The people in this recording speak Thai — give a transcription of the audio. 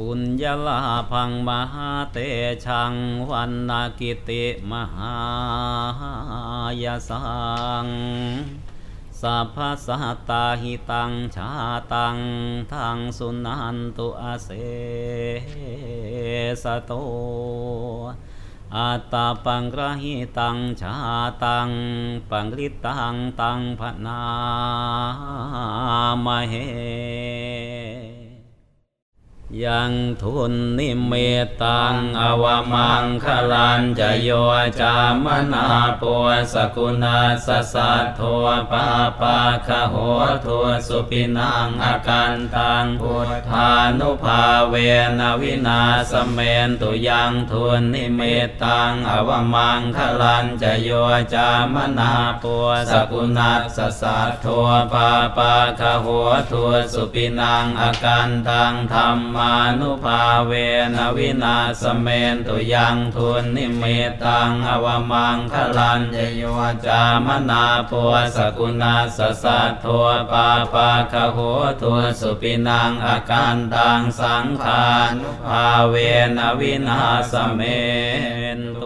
ปุญญลาพังมหาเตชังวันนากิติมหายสังสัพพสัตตาหิตังชาตังทังสุนันตุอาเสสโตอัตตาปังกระหิตังชาตังปังริตังตังพนามเห ยังทุนนิเมตังอวมังคลันจะโยจามนาปัวสกุณาสสัทโทปาปาคโหทัวสุปินังอาการตังพุทธานุภาเวนวินาสเมนตุยังทุนนิเมตังอวมังคลันจะโยจามนาปัวสกุณาสสัทโทปาปาคโหทัวสุปินังอาการตังธรรมานุภาเวนวินาสเมนตุยังทุนนิเมตังอวมังคลันยโยจามนาปัวสกุณาสสัทโทปาปาคโหทัวสุปินังอาการตังสังขานุภาเวนวินาสเมนตุ